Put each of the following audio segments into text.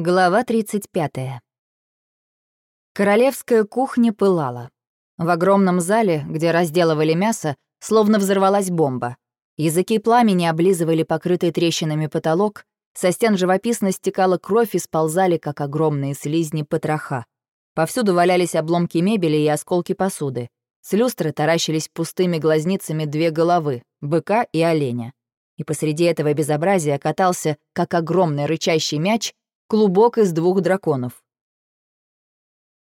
Глава 35. Королевская кухня пылала. В огромном зале, где разделывали мясо, словно взорвалась бомба. Языки пламени облизывали покрытый трещинами потолок, со стен живописно стекала кровь и сползали, как огромные слизни потроха. Повсюду валялись обломки мебели и осколки посуды. С люстры таращились пустыми глазницами две головы — быка и оленя. И посреди этого безобразия катался, как огромный рычащий мяч, Клубок из двух драконов.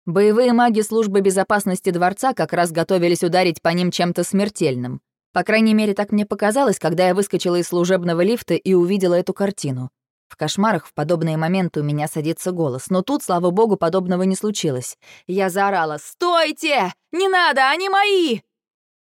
Боевые маги службы безопасности дворца как раз готовились ударить по ним чем-то смертельным. По крайней мере, так мне показалось, когда я выскочила из служебного лифта и увидела эту картину. В кошмарах в подобные моменты у меня садится голос, но тут, слава богу, подобного не случилось. Я заорала «Стойте! Не надо, они мои!»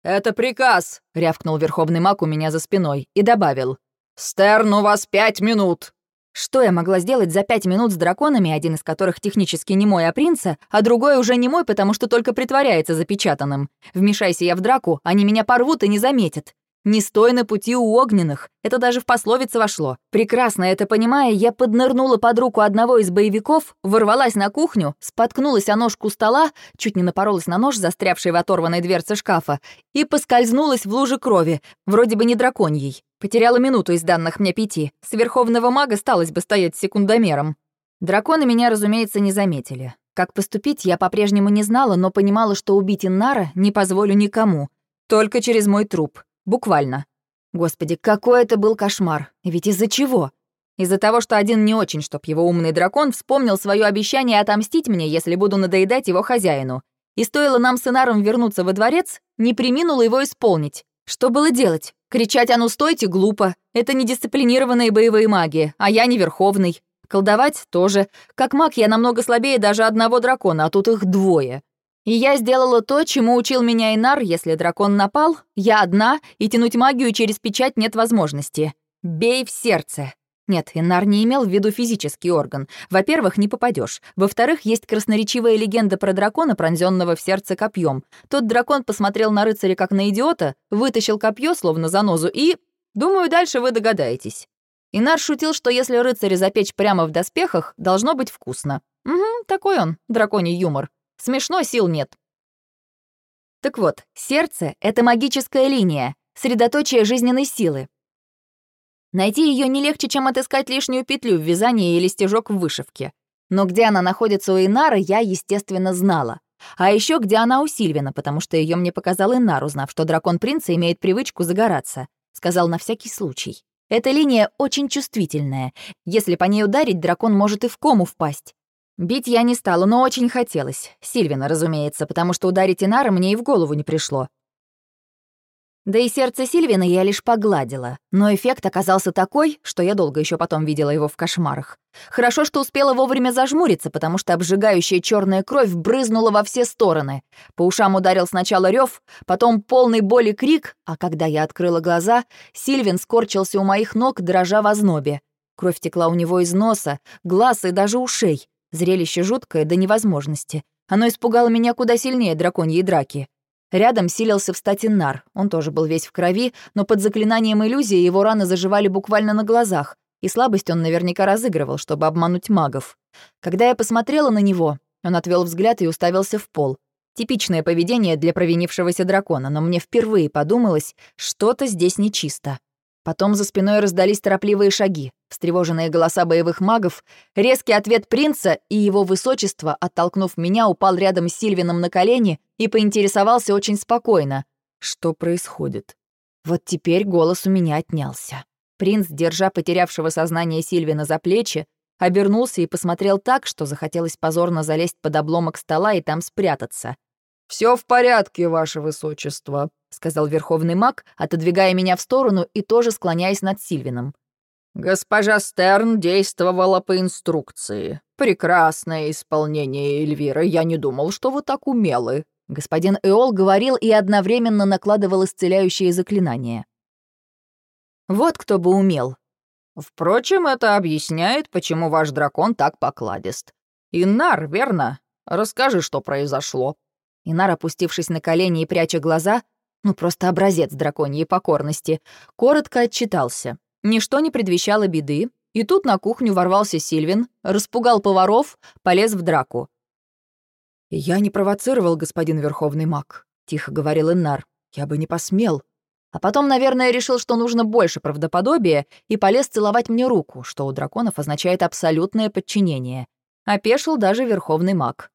«Это приказ!» — рявкнул верховный маг у меня за спиной и добавил. «Стерн, у вас пять минут!» Что я могла сделать за пять минут с драконами, один из которых технически не мой, а принца, а другой уже не мой, потому что только притворяется запечатанным? Вмешайся я в драку, они меня порвут и не заметят. Не стой на пути у огненных. Это даже в пословице вошло. Прекрасно это понимая, я поднырнула под руку одного из боевиков, ворвалась на кухню, споткнулась о ножку стола, чуть не напоролась на нож, застрявший в оторванной дверце шкафа, и поскользнулась в луже крови, вроде бы не драконьей. Потеряла минуту из данных мне пяти. С верховного мага сталось бы стоять секундомером. Драконы меня, разумеется, не заметили. Как поступить, я по-прежнему не знала, но понимала, что убить Иннара не позволю никому. Только через мой труп. Буквально. Господи, какой это был кошмар. Ведь из-за чего? Из-за того, что один не очень, чтоб его умный дракон вспомнил свое обещание отомстить мне, если буду надоедать его хозяину. И стоило нам с Инаром вернуться во дворец, не приминула его исполнить. Что было делать? Кричать «А ну стойте!» глупо. Это недисциплинированные боевые маги, а я не верховный. Колдовать тоже. Как маг я намного слабее даже одного дракона, а тут их двое. И я сделала то, чему учил меня Инар, если дракон напал, я одна, и тянуть магию через печать нет возможности. Бей в сердце. Нет, Инар не имел в виду физический орган. Во-первых, не попадешь. Во-вторых, есть красноречивая легенда про дракона, пронзенного в сердце копьем. Тот дракон посмотрел на рыцаря как на идиота, вытащил копье, словно занозу, и... Думаю, дальше вы догадаетесь. Инар шутил, что если рыцаря запечь прямо в доспехах, должно быть вкусно. Угу, такой он, драконий юмор. Смешно, сил нет. Так вот, сердце — это магическая линия, средоточие жизненной силы. Найти ее не легче, чем отыскать лишнюю петлю в вязании или стежок в вышивке. Но где она находится у Инара, я, естественно, знала. А еще где она у Сильвина, потому что ее мне показал Инар, узнав, что дракон принца имеет привычку загораться. Сказал на всякий случай. Эта линия очень чувствительная. Если по ней ударить, дракон может и в кому впасть. Бить я не стала, но очень хотелось. Сильвина, разумеется, потому что ударить Инара мне и в голову не пришло. Да и сердце Сильвина я лишь погладила, но эффект оказался такой, что я долго еще потом видела его в кошмарах. Хорошо, что успела вовремя зажмуриться, потому что обжигающая черная кровь брызнула во все стороны. По ушам ударил сначала рев, потом полный боли крик, а когда я открыла глаза, Сильвин скорчился у моих ног, дрожа в ознобе. Кровь текла у него из носа, глаз и даже ушей. Зрелище жуткое до невозможности. Оно испугало меня куда сильнее драконьей драки. Рядом силился встать Иннар. Он тоже был весь в крови, но под заклинанием иллюзии его раны заживали буквально на глазах, и слабость он наверняка разыгрывал, чтобы обмануть магов. Когда я посмотрела на него, он отвел взгляд и уставился в пол. Типичное поведение для провинившегося дракона, но мне впервые подумалось, что-то здесь нечисто. Потом за спиной раздались торопливые шаги, встревоженные голоса боевых магов, резкий ответ принца и его высочество, оттолкнув меня, упал рядом с Сильвином на колени и поинтересовался очень спокойно. «Что происходит?» Вот теперь голос у меня отнялся. Принц, держа потерявшего сознание Сильвина за плечи, обернулся и посмотрел так, что захотелось позорно залезть под обломок стола и там спрятаться. Все в порядке, ваше высочество», — сказал верховный маг, отодвигая меня в сторону и тоже склоняясь над Сильвином. «Госпожа Стерн действовала по инструкции. Прекрасное исполнение, Эльвира. Я не думал, что вы так умелы». Господин Эол говорил и одновременно накладывал исцеляющие заклинания. «Вот кто бы умел». «Впрочем, это объясняет, почему ваш дракон так покладист. Иннар, верно? Расскажи, что произошло». Инар, опустившись на колени и пряча глаза, ну просто образец драконьей покорности, коротко отчитался. Ничто не предвещало беды, И тут на кухню ворвался Сильвин, распугал поваров, полез в драку. «Я не провоцировал, господин Верховный маг», — тихо говорил Иннар. «Я бы не посмел». А потом, наверное, решил, что нужно больше правдоподобия, и полез целовать мне руку, что у драконов означает абсолютное подчинение. Опешил даже Верховный маг.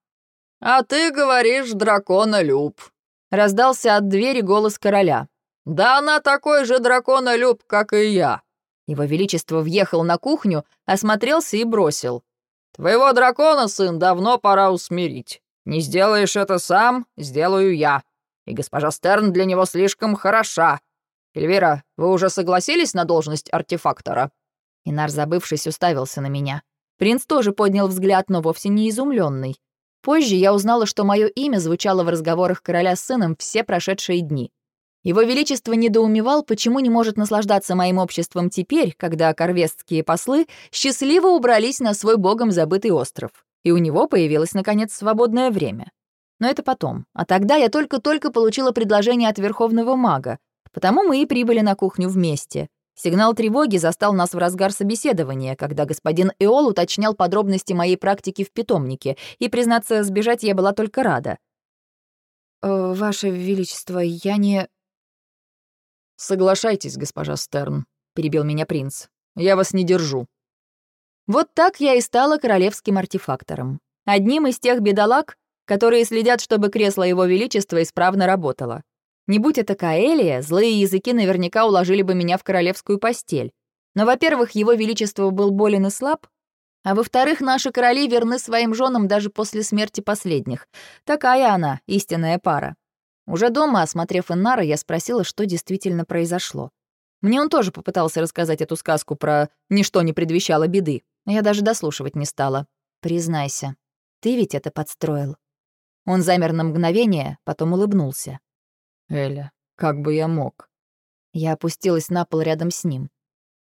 «А ты говоришь, драконолюб», — раздался от двери голос короля. «Да она такой же драконолюб, как и я». Его Величество въехал на кухню, осмотрелся и бросил. «Твоего дракона, сын, давно пора усмирить. Не сделаешь это сам, сделаю я. И госпожа Стерн для него слишком хороша. Эльвира, вы уже согласились на должность артефактора?» Инар, забывшись, уставился на меня. Принц тоже поднял взгляд, но вовсе не изумленный. Позже я узнала, что мое имя звучало в разговорах короля с сыном все прошедшие дни. Его Величество недоумевал, почему не может наслаждаться моим обществом теперь, когда корвестские послы счастливо убрались на свой богом забытый остров, и у него появилось, наконец, свободное время. Но это потом. А тогда я только-только получила предложение от Верховного мага, потому мы и прибыли на кухню вместе. Сигнал тревоги застал нас в разгар собеседования, когда господин Эол уточнял подробности моей практики в питомнике, и, признаться, сбежать я была только рада. «Э, «Ваше Величество, я не...» «Соглашайтесь, госпожа Стерн», — перебил меня принц. «Я вас не держу». Вот так я и стала королевским артефактором. Одним из тех бедолаг, которые следят, чтобы кресло Его Величества исправно работало. Не будь это Каэлия, злые языки наверняка уложили бы меня в королевскую постель. Но, во-первых, его величество был болен и слаб, а во-вторых, наши короли верны своим женам даже после смерти последних. Такая она, истинная пара. Уже дома, осмотрев Иннара, я спросила, что действительно произошло. Мне он тоже попытался рассказать эту сказку про «ничто не предвещало беды». Я даже дослушивать не стала. «Признайся, ты ведь это подстроил?» Он замер на мгновение, потом улыбнулся. Эля, как бы я мог?» Я опустилась на пол рядом с ним.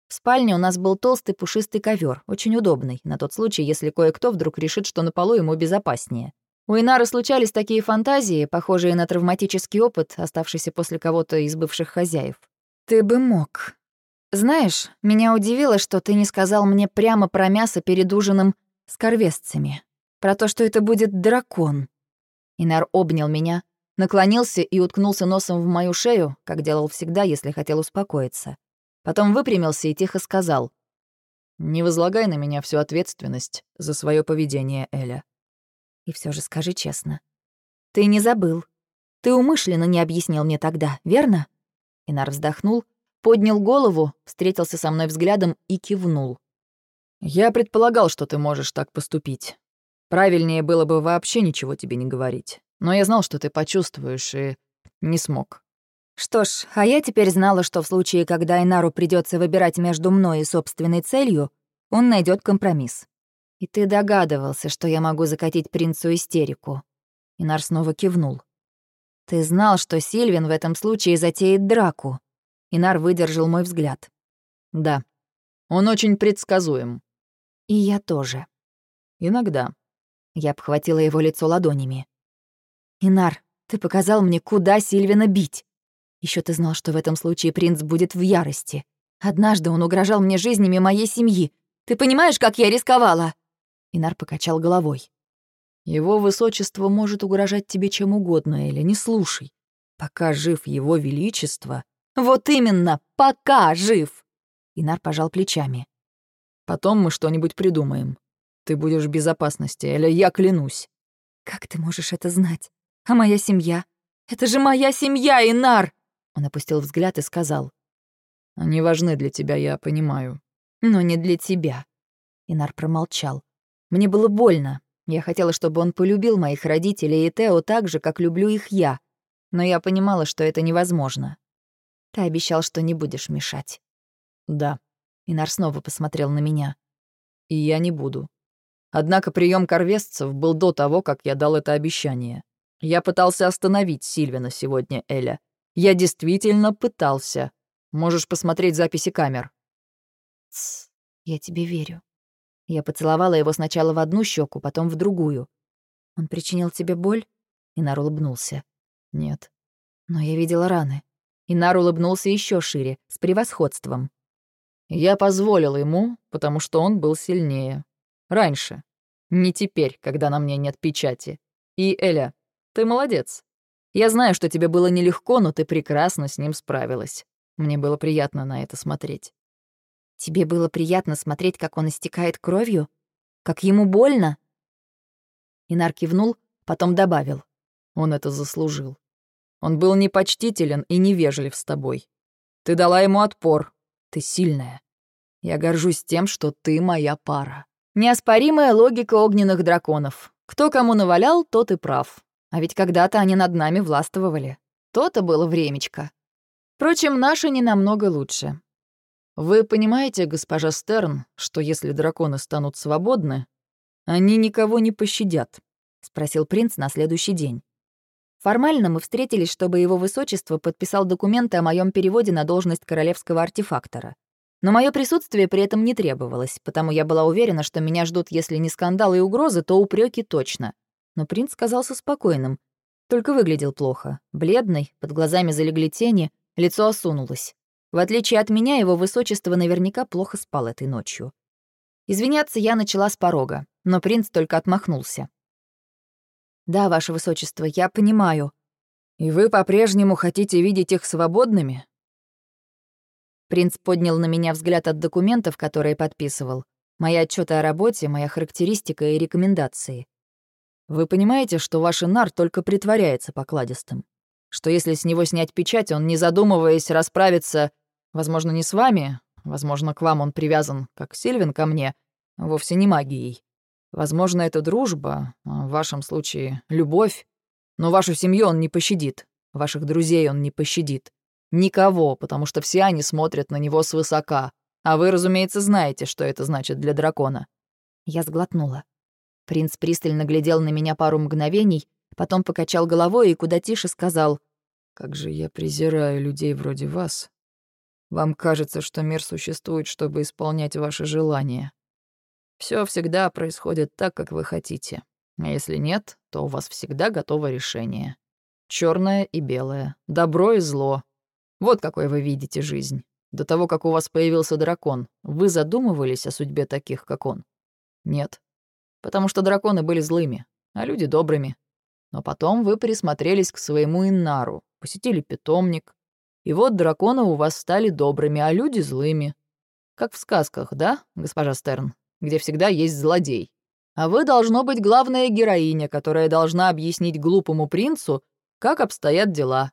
В спальне у нас был толстый пушистый ковер, очень удобный, на тот случай, если кое-кто вдруг решит, что на полу ему безопаснее. У Инары случались такие фантазии, похожие на травматический опыт, оставшийся после кого-то из бывших хозяев. «Ты бы мог. Знаешь, меня удивило, что ты не сказал мне прямо про мясо перед ужином с корвестцами. Про то, что это будет дракон». Инар обнял меня, наклонился и уткнулся носом в мою шею, как делал всегда, если хотел успокоиться. Потом выпрямился и тихо сказал. «Не возлагай на меня всю ответственность за свое поведение, Эля». И все же скажи честно. Ты не забыл. Ты умышленно не объяснил мне тогда, верно? Инар вздохнул, поднял голову, встретился со мной взглядом и кивнул. «Я предполагал, что ты можешь так поступить. Правильнее было бы вообще ничего тебе не говорить. Но я знал, что ты почувствуешь, и не смог. Что ж, а я теперь знала, что в случае, когда Инару придется выбирать между мной и собственной целью, он найдет компромисс. И ты догадывался, что я могу закатить принцу истерику. Инар снова кивнул. Ты знал, что Сильвин в этом случае затеет драку. Инар выдержал мой взгляд. Да. Он очень предсказуем. И я тоже. Иногда. Я обхватила его лицо ладонями. «Инар, ты показал мне, куда Сильвина бить. Еще ты знал, что в этом случае принц будет в ярости. Однажды он угрожал мне жизнями моей семьи. Ты понимаешь, как я рисковала?» Инар покачал головой. «Его высочество может угрожать тебе чем угодно, Эля, не слушай. Пока жив его величество...» «Вот именно, пока жив!» Инар пожал плечами. «Потом мы что-нибудь придумаем. Ты будешь в безопасности, Эля, я клянусь». «Как ты можешь это знать?» А моя семья? Это же моя семья, Инар!» Он опустил взгляд и сказал. «Они важны для тебя, я понимаю». «Но не для тебя». Инар промолчал. «Мне было больно. Я хотела, чтобы он полюбил моих родителей и Тео так же, как люблю их я. Но я понимала, что это невозможно. Ты обещал, что не будешь мешать». «Да». Инар снова посмотрел на меня. «И я не буду. Однако прием корвестцев был до того, как я дал это обещание. Я пытался остановить Сильвина сегодня, Эля. Я действительно пытался. Можешь посмотреть записи камер. Тсс, я тебе верю. Я поцеловала его сначала в одну щеку, потом в другую. Он причинил тебе боль? Инар улыбнулся. Нет. Но я видела раны. Инар улыбнулся еще шире, с превосходством. Я позволил ему, потому что он был сильнее. Раньше. Не теперь, когда на мне нет печати. И, Эля, ты молодец. Я знаю, что тебе было нелегко, но ты прекрасно с ним справилась. Мне было приятно на это смотреть. Тебе было приятно смотреть, как он истекает кровью? Как ему больно?» Инар кивнул, потом добавил. «Он это заслужил. Он был непочтителен и невежлив с тобой. Ты дала ему отпор. Ты сильная. Я горжусь тем, что ты моя пара». Неоспоримая логика огненных драконов. Кто кому навалял, тот и прав. А ведь когда-то они над нами властвовали. То-то было времечко. Впрочем, наши не намного лучше. Вы понимаете, госпожа Стерн, что если драконы станут свободны, они никого не пощадят? спросил принц на следующий день. Формально мы встретились, чтобы его высочество подписал документы о моем переводе на должность королевского артефактора. Но мое присутствие при этом не требовалось, потому я была уверена, что меня ждут, если не скандалы и угрозы, то упреки точно. Но принц казался спокойным, только выглядел плохо. Бледный, под глазами залегли тени, лицо осунулось. В отличие от меня, его высочество наверняка плохо спал этой ночью. Извиняться я начала с порога, но принц только отмахнулся. «Да, ваше высочество, я понимаю». «И вы по-прежнему хотите видеть их свободными?» Принц поднял на меня взгляд от документов, которые подписывал. Мои отчеты о работе, моя характеристика и рекомендации. «Вы понимаете, что ваш Инар только притворяется покладистым? Что если с него снять печать, он, не задумываясь, расправится Возможно, не с вами, возможно, к вам он привязан, как Сильвин ко мне, вовсе не магией. Возможно, это дружба, а в вашем случае любовь, но вашу семью он не пощадит, ваших друзей он не пощадит. Никого, потому что все они смотрят на него свысока, а вы, разумеется, знаете, что это значит для дракона». Я сглотнула. Принц пристально глядел на меня пару мгновений, потом покачал головой и куда тише сказал, «Как же я презираю людей вроде вас, вам кажется, что мир существует, чтобы исполнять ваши желания. Все всегда происходит так, как вы хотите. А если нет, то у вас всегда готово решение. Черное и белое, добро и зло. Вот какой вы видите жизнь. До того, как у вас появился дракон, вы задумывались о судьбе таких, как он? Нет. Потому что драконы были злыми, а люди добрыми. Но потом вы присмотрелись к своему Иннару, посетили питомник, и вот драконы у вас стали добрыми, а люди злыми. Как в сказках, да, госпожа Стерн, где всегда есть злодей. А вы должно быть главная героиня, которая должна объяснить глупому принцу, как обстоят дела.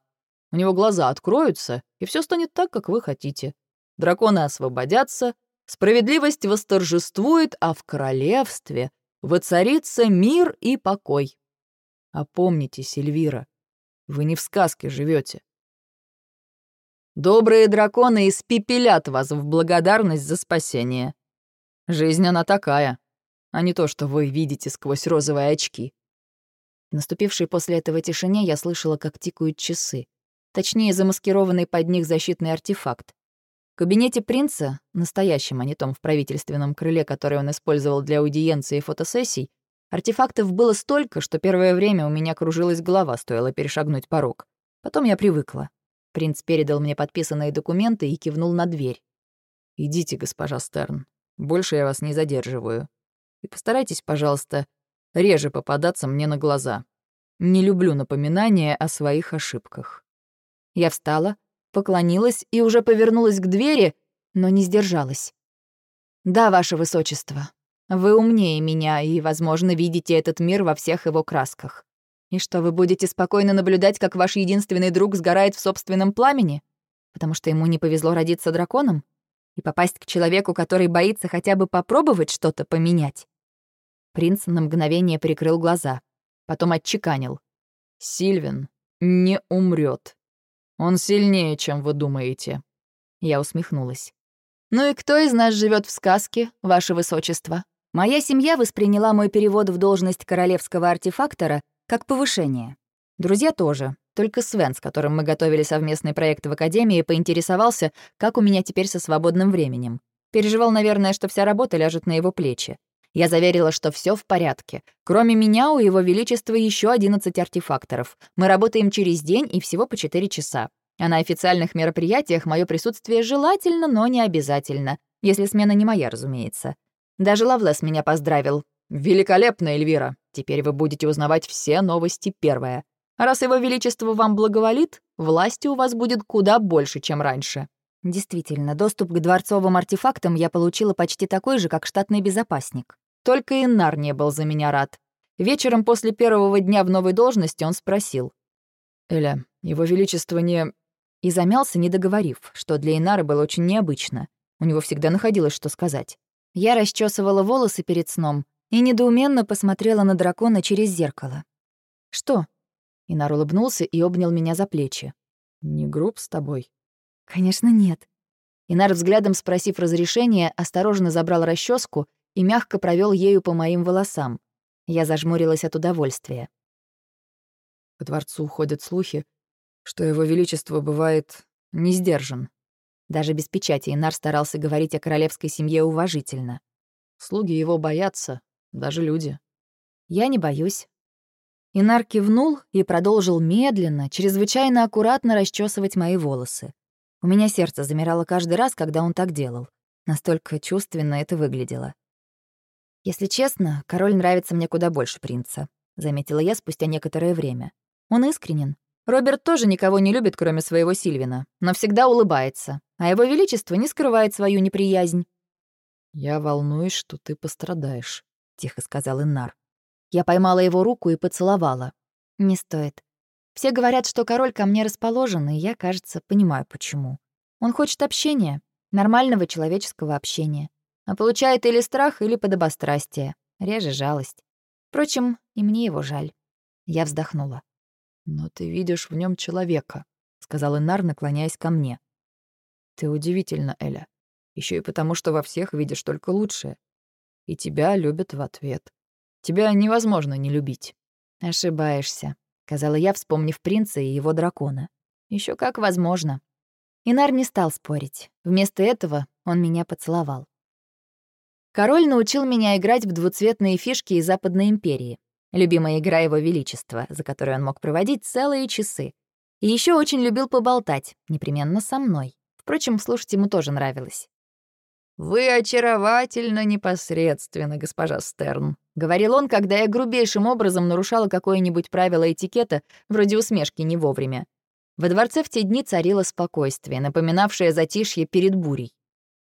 У него глаза откроются, и все станет так, как вы хотите. Драконы освободятся, справедливость восторжествует, а в королевстве воцарится мир и покой. А помните, Сильвира, вы не в сказке живете. Добрые драконы испепелят вас в благодарность за спасение. Жизнь она такая, а не то, что вы видите сквозь розовые очки. В наступившей после этого тишине я слышала, как тикают часы. Точнее, замаскированный под них защитный артефакт. В кабинете принца, настоящем, а не том в правительственном крыле, который он использовал для аудиенции и фотосессий, артефактов было столько, что первое время у меня кружилась голова, стоило перешагнуть порог. Потом я привыкла. Принц передал мне подписанные документы и кивнул на дверь. «Идите, госпожа Стерн. Больше я вас не задерживаю. И постарайтесь, пожалуйста, реже попадаться мне на глаза. Не люблю напоминания о своих ошибках». Я встала, поклонилась и уже повернулась к двери, но не сдержалась. «Да, ваше высочество, вы умнее меня и, возможно, видите этот мир во всех его красках. И что, вы будете спокойно наблюдать, как ваш единственный друг сгорает в собственном пламени? Потому что ему не повезло родиться драконом? И попасть к человеку, который боится хотя бы попробовать что-то поменять? Принц на мгновение прикрыл глаза, потом отчеканил. «Сильвин не умрет. Он сильнее, чем вы думаете». Я усмехнулась. «Ну и кто из нас живет в сказке, ваше высочество?» Моя семья восприняла мой перевод в должность королевского артефактора как повышение. Друзья тоже. Только Свен, с которым мы готовили совместный проект в Академии, поинтересовался, как у меня теперь со свободным временем. Переживал, наверное, что вся работа ляжет на его плечи. Я заверила, что все в порядке. Кроме меня, у Его Величества еще 11 артефакторов. Мы работаем через день и всего по 4 часа. А на официальных мероприятиях мое присутствие желательно, но не обязательно. если смена не моя, разумеется. Даже Лавлес меня поздравил. «Великолепно, Эльвира! Теперь вы будете узнавать все новости первое. Раз его величество вам благоволит, власти у вас будет куда больше, чем раньше». Действительно, доступ к дворцовым артефактам я получила почти такой же, как штатный безопасник. Только Иннар не был за меня рад. Вечером после первого дня в новой должности он спросил. «Эля, его величество не...» И замялся, не договорив, что для Инары было очень необычно. У него всегда находилось, что сказать. Я расчесывала волосы перед сном и недоуменно посмотрела на дракона через зеркало. «Что?» Инар улыбнулся и обнял меня за плечи. «Не груб с тобой?» «Конечно, нет». Инар, взглядом спросив разрешения, осторожно забрал расческу и мягко провел ею по моим волосам. Я зажмурилась от удовольствия. По дворцу ходят слухи, что его величество бывает не сдержан. Даже без печати Инар старался говорить о королевской семье уважительно. Слуги его боятся, даже люди. Я не боюсь. Инар кивнул и продолжил медленно, чрезвычайно аккуратно расчесывать мои волосы. У меня сердце замирало каждый раз, когда он так делал. Настолько чувственно это выглядело. Если честно, король нравится мне куда больше принца, заметила я спустя некоторое время. Он искренен. Роберт тоже никого не любит, кроме своего Сильвина, но всегда улыбается, а его величество не скрывает свою неприязнь. «Я волнуюсь, что ты пострадаешь», — тихо сказал Иннар. Я поймала его руку и поцеловала. «Не стоит. Все говорят, что король ко мне расположен, и я, кажется, понимаю, почему. Он хочет общения, нормального человеческого общения. А получает или страх, или подобострастие, реже жалость. Впрочем, и мне его жаль. Я вздохнула. «Но ты видишь в нем человека», — сказал Инар, наклоняясь ко мне. «Ты удивительна, Эля. Еще и потому, что во всех видишь только лучшее. И тебя любят в ответ. Тебя невозможно не любить». «Ошибаешься», — сказала я, вспомнив принца и его дракона. Еще как возможно». Инар не стал спорить. Вместо этого он меня поцеловал. Король научил меня играть в двуцветные фишки из Западной империи. Любимая игра его величества, за которой он мог проводить целые часы. И еще очень любил поболтать, непременно со мной. Впрочем, слушать ему тоже нравилось. «Вы очаровательно непосредственно, госпожа Стерн», — говорил он, когда я грубейшим образом нарушала какое-нибудь правило этикета, вроде усмешки не вовремя. Во дворце в те дни царило спокойствие, напоминавшее затишье перед бурей.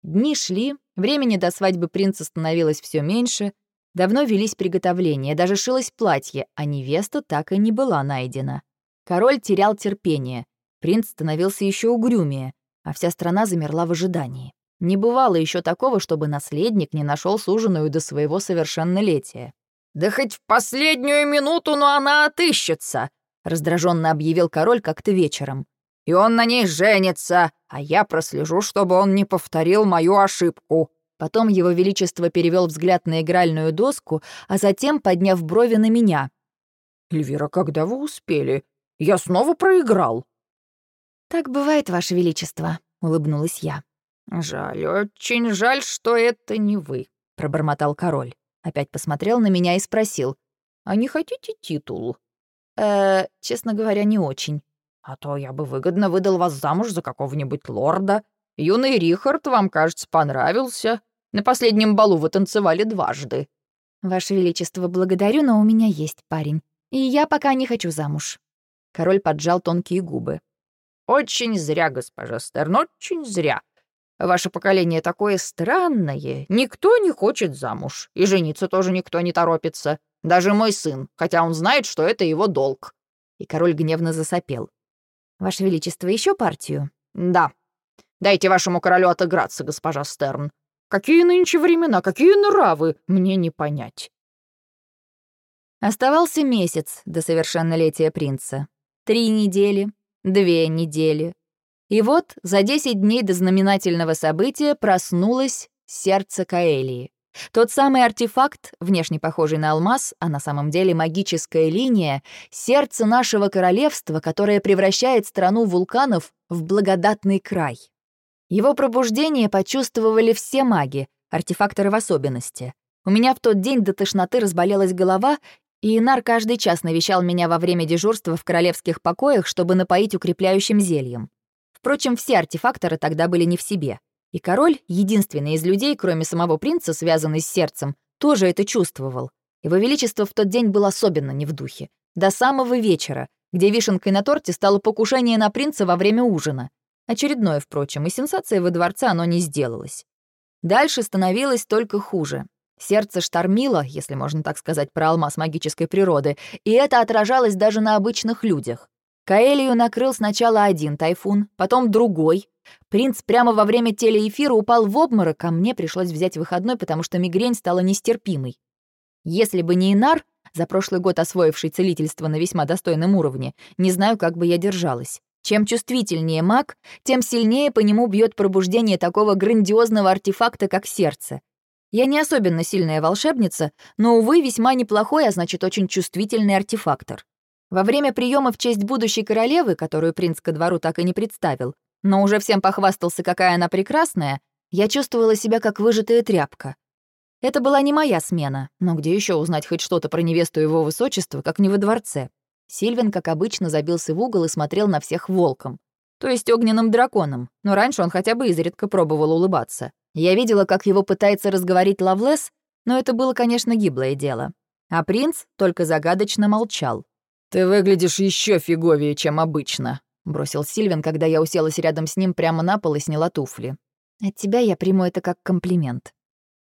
Дни шли, времени до свадьбы принца становилось все меньше, давно велись приготовления, даже шилось платье, а невеста так и не была найдена. Король терял терпение, принц становился еще угрюмее, а вся страна замерла в ожидании. Не бывало еще такого, чтобы наследник не нашел суженую до своего совершеннолетия. «Да хоть в последнюю минуту, но она отыщется!» — раздраженно объявил король как-то вечером. «И он на ней женится, а я прослежу, чтобы он не повторил мою ошибку». Потом его величество перевел взгляд на игральную доску, а затем, подняв брови на меня. «Эльвира, когда вы успели? Я снова проиграл». «Так бывает, ваше величество», — улыбнулась я. «Жаль, очень жаль, что это не вы», — пробормотал король. Опять посмотрел на меня и спросил. «А не хотите титул?» «Э, честно говоря, не очень. А то я бы выгодно выдал вас замуж за какого-нибудь лорда. Юный Рихард вам, кажется, понравился. На последнем балу вы танцевали дважды». «Ваше Величество, благодарю, но у меня есть парень. И я пока не хочу замуж». Король поджал тонкие губы. «Очень зря, госпожа Стерн, очень зря. Ваше поколение такое странное. Никто не хочет замуж. И жениться тоже никто не торопится. Даже мой сын, хотя он знает, что это его долг». И король гневно засопел. «Ваше Величество, еще партию?» «Да. Дайте вашему королю отыграться, госпожа Стерн. Какие нынче времена, какие нравы, мне не понять». Оставался месяц до совершеннолетия принца. Три недели, две недели, и вот за 10 дней до знаменательного события проснулось сердце Каэлии. Тот самый артефакт, внешне похожий на алмаз, а на самом деле магическая линия, сердце нашего королевства, которое превращает страну вулканов в благодатный край. Его пробуждение почувствовали все маги, артефакторы в особенности. У меня в тот день до тошноты разболелась голова, и Инар каждый час навещал меня во время дежурства в королевских покоях, чтобы напоить укрепляющим зельем. Впрочем, все артефакторы тогда были не в себе. И король, единственный из людей, кроме самого принца, связанный с сердцем, тоже это чувствовал. Его Величество в тот день был особенно не в духе. До самого вечера, где вишенкой на торте стало покушение на принца во время ужина. Очередное, впрочем, и сенсация во дворце оно не сделалось. Дальше становилось только хуже. Сердце штормило, если можно так сказать про алмаз магической природы, и это отражалось даже на обычных людях. Каэлию накрыл сначала один тайфун, потом другой. Принц прямо во время телеэфира упал в обморок, а мне пришлось взять выходной, потому что мигрень стала нестерпимой. Если бы не Инар, за прошлый год освоивший целительство на весьма достойном уровне, не знаю, как бы я держалась. Чем чувствительнее маг, тем сильнее по нему бьет пробуждение такого грандиозного артефакта, как сердце. Я не особенно сильная волшебница, но, увы, весьма неплохой, а значит, очень чувствительный артефактор. Во время приема в честь будущей королевы, которую принц ко двору так и не представил, но уже всем похвастался, какая она прекрасная, я чувствовала себя как выжатая тряпка. Это была не моя смена, но где еще узнать хоть что-то про невесту его высочества, как не во дворце? Сильвин, как обычно, забился в угол и смотрел на всех волком. То есть огненным драконом, но раньше он хотя бы изредка пробовал улыбаться. Я видела, как его пытается разговорить Лавлес, но это было, конечно, гиблое дело. А принц только загадочно молчал. «Ты выглядишь еще фиговее, чем обычно», — бросил Сильвин, когда я уселась рядом с ним прямо на пол и сняла туфли. «От тебя я приму это как комплимент».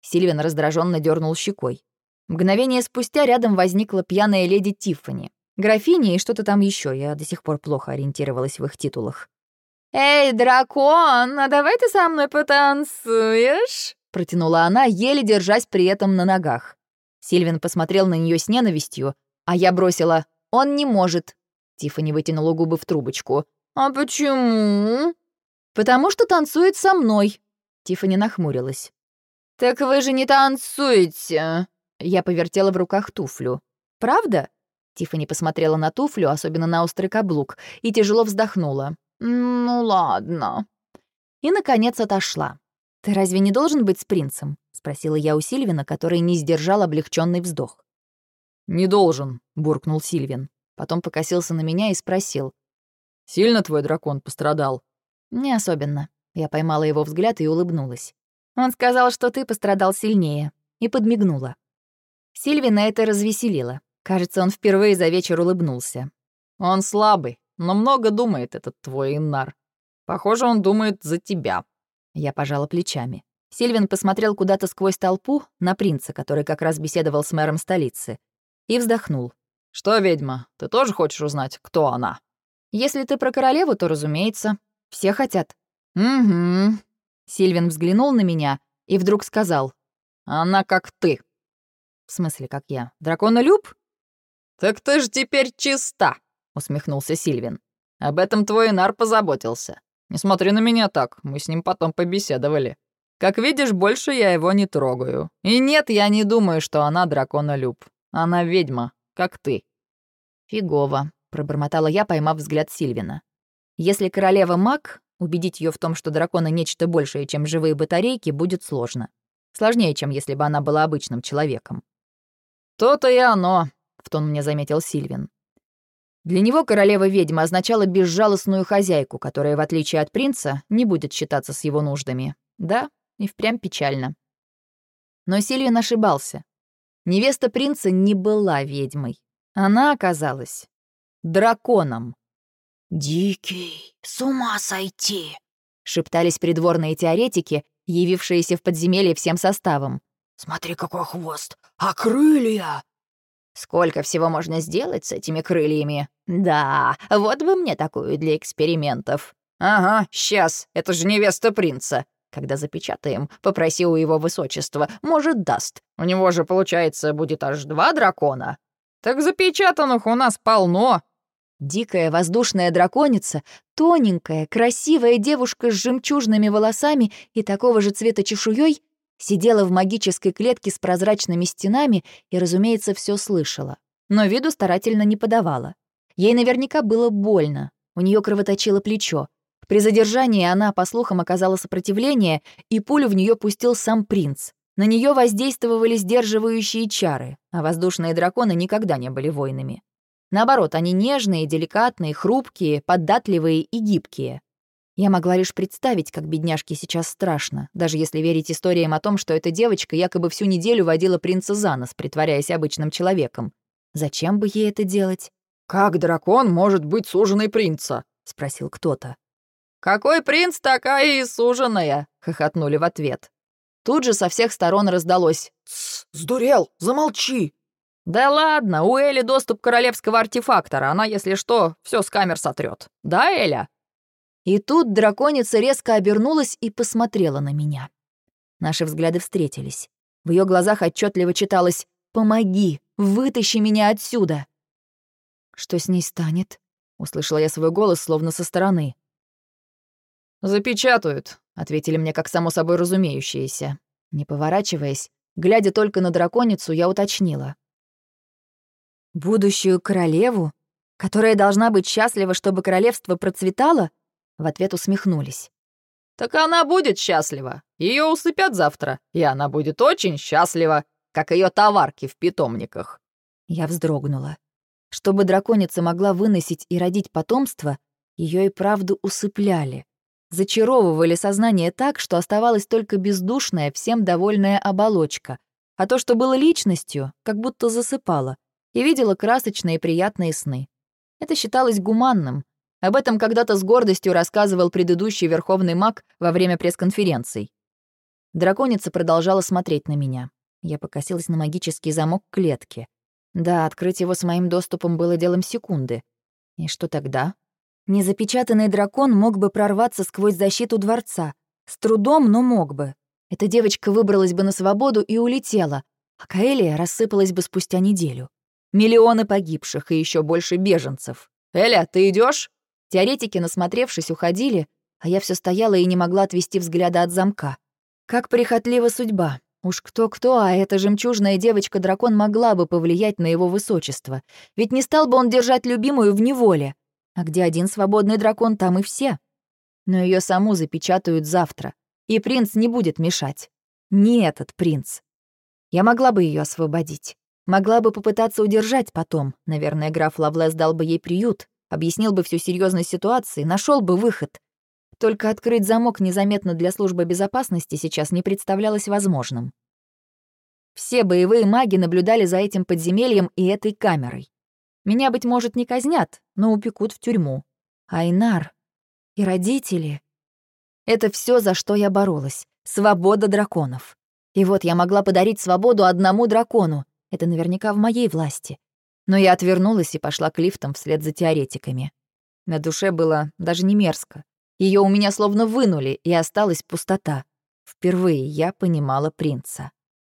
Сильвин раздраженно дернул щекой. Мгновение спустя рядом возникла пьяная леди Тиффани. Графиня и что-то там еще. я до сих пор плохо ориентировалась в их титулах. «Эй, дракон, а давай ты со мной потанцуешь?» Протянула она, еле держась при этом на ногах. Сильвин посмотрел на нее с ненавистью, а я бросила «Он не может». Тиффани вытянула губы в трубочку. «А почему?» «Потому что танцует со мной». Тиффани нахмурилась. «Так вы же не танцуете!» Я повертела в руках туфлю. «Правда?» Тиффани посмотрела на туфлю, особенно на острый каблук, и тяжело вздохнула. «Ну ладно». И, наконец, отошла. «Ты разве не должен быть с принцем?» — спросила я у Сильвина, который не сдержал облегченный вздох. «Не должен», — буркнул Сильвин. Потом покосился на меня и спросил. «Сильно твой дракон пострадал?» «Не особенно». Я поймала его взгляд и улыбнулась. Он сказал, что ты пострадал сильнее, и подмигнула. Сильвина это развеселило. Кажется, он впервые за вечер улыбнулся. «Он слабый, но много думает этот твой Иннар. Похоже, он думает за тебя». Я пожала плечами. Сильвин посмотрел куда-то сквозь толпу на принца, который как раз беседовал с мэром столицы, и вздохнул. «Что, ведьма, ты тоже хочешь узнать, кто она?» «Если ты про королеву, то, разумеется, все хотят». «Угу», Сильвин взглянул на меня и вдруг сказал. «Она как ты». «В смысле, как я? Драконолюб?» «Так ты ж теперь чиста», — усмехнулся Сильвин. «Об этом твой Инар позаботился. Не смотри на меня так, мы с ним потом побеседовали. Как видишь, больше я его не трогаю. И нет, я не думаю, что она драконолюб. Она ведьма, как ты». «Фигово», — пробормотала я, поймав взгляд Сильвина. «Если королева маг, Убедить ее в том, что драконы нечто большее, чем живые батарейки, будет сложно. Сложнее, чем если бы она была обычным человеком. «То-то и оно», — в тон мне заметил Сильвин. Для него королева-ведьма означала безжалостную хозяйку, которая, в отличие от принца, не будет считаться с его нуждами. Да, и впрямь печально. Но Сильвин ошибался. Невеста принца не была ведьмой. Она оказалась драконом. «Дикий, с ума сойти!» — шептались придворные теоретики, явившиеся в подземелье всем составом. «Смотри, какой хвост! А крылья!» «Сколько всего можно сделать с этими крыльями? Да, вот бы мне такую для экспериментов». «Ага, сейчас, это же невеста принца. Когда запечатаем, попроси у его высочества, может, даст. У него же, получается, будет аж два дракона». «Так запечатанных у нас полно», Дикая воздушная драконица, тоненькая, красивая девушка с жемчужными волосами и такого же цвета чешуей, сидела в магической клетке с прозрачными стенами и, разумеется, все слышала. Но виду старательно не подавала. Ей наверняка было больно, у нее кровоточило плечо. При задержании она, по слухам, оказала сопротивление, и пулю в нее пустил сам принц. На нее воздействовали сдерживающие чары, а воздушные драконы никогда не были воинами. Наоборот, они нежные, деликатные, хрупкие, податливые и гибкие. Я могла лишь представить, как бедняжке сейчас страшно, даже если верить историям о том, что эта девочка якобы всю неделю водила принца за нос, притворяясь обычным человеком. Зачем бы ей это делать? «Как дракон может быть суженой принца?» — спросил кто-то. «Какой принц, такая и суженая!» — хохотнули в ответ. Тут же со всех сторон раздалось. «Тсс, сдурел, замолчи!» «Да ладно, у Эли доступ королевского артефактора, она, если что, все с камер сотрет. Да, Эля?» И тут драконица резко обернулась и посмотрела на меня. Наши взгляды встретились. В ее глазах отчетливо читалось «Помоги, вытащи меня отсюда!» «Что с ней станет?» — услышала я свой голос, словно со стороны. «Запечатают», — ответили мне как само собой разумеющееся. Не поворачиваясь, глядя только на драконицу, я уточнила. «Будущую королеву, которая должна быть счастлива, чтобы королевство процветало?» В ответ усмехнулись. «Так она будет счастлива. Ее усыпят завтра, и она будет очень счастлива, как ее товарки в питомниках». Я вздрогнула. Чтобы драконица могла выносить и родить потомство, ее и правду усыпляли. Зачаровывали сознание так, что оставалась только бездушная, всем довольная оболочка, а то, что было личностью, как будто засыпало, и видела красочные приятные сны. Это считалось гуманным, об этом когда-то с гордостью рассказывал предыдущий верховный маг во время пресс-конференций. Драконица продолжала смотреть на меня. Я покосилась на магический замок клетки. Да, открыть его с моим доступом было делом секунды. И что тогда? Незапечатанный дракон мог бы прорваться сквозь защиту дворца. С трудом, но мог бы. Эта девочка выбралась бы на свободу и улетела, а Каэлия рассыпалась бы спустя неделю. Миллионы погибших и еще больше беженцев. «Эля, ты идешь? Теоретики, насмотревшись, уходили, а я все стояла и не могла отвести взгляда от замка. Как прихотлива судьба. Уж кто-кто, а эта жемчужная девочка-дракон могла бы повлиять на его высочество. Ведь не стал бы он держать любимую в неволе. А где один свободный дракон, там и все. Но ее саму запечатают завтра, и принц не будет мешать. Не этот принц. Я могла бы ее освободить. Могла бы попытаться удержать потом. Наверное, граф Лавлес дал бы ей приют, объяснил бы всю серьезность ситуации, нашел бы выход. Только открыть замок незаметно для службы безопасности сейчас не представлялось возможным. Все боевые маги наблюдали за этим подземельем и этой камерой. Меня, быть может, не казнят, но упекут в тюрьму. Айнар и родители. Это все, за что я боролась. Свобода драконов. И вот я могла подарить свободу одному дракону. Это наверняка в моей власти. Но я отвернулась и пошла к лифтам вслед за теоретиками. На душе было даже не мерзко. Ее у меня словно вынули, и осталась пустота. Впервые я понимала принца.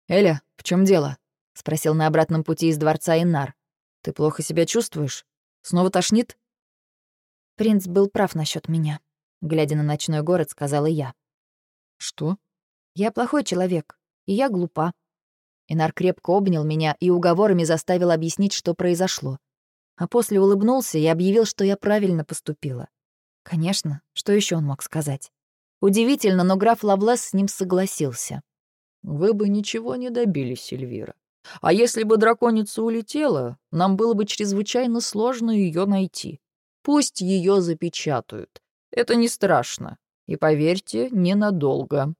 «Эля, в чем дело?» — спросил на обратном пути из дворца Инар. «Ты плохо себя чувствуешь? Снова тошнит?» Принц был прав насчет меня. Глядя на ночной город, сказала я. «Что?» «Я плохой человек, и я глупа. Инар крепко обнял меня и уговорами заставил объяснить, что произошло. А после улыбнулся и объявил, что я правильно поступила. Конечно, что еще он мог сказать? Удивительно, но граф Лавлес с ним согласился. «Вы бы ничего не добились, Эльвира. А если бы драконица улетела, нам было бы чрезвычайно сложно ее найти. Пусть ее запечатают. Это не страшно. И поверьте, ненадолго».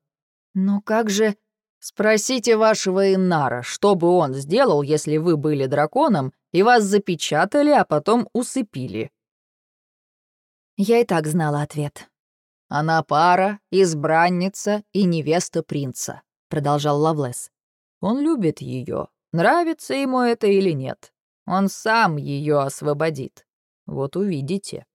«Но как же...» Спросите вашего Инара, что бы он сделал, если вы были драконом, и вас запечатали, а потом усыпили. Я и так знала ответ. «Она пара, избранница и невеста принца», — продолжал Лавлес. «Он любит ее, нравится ему это или нет. Он сам ее освободит. Вот увидите».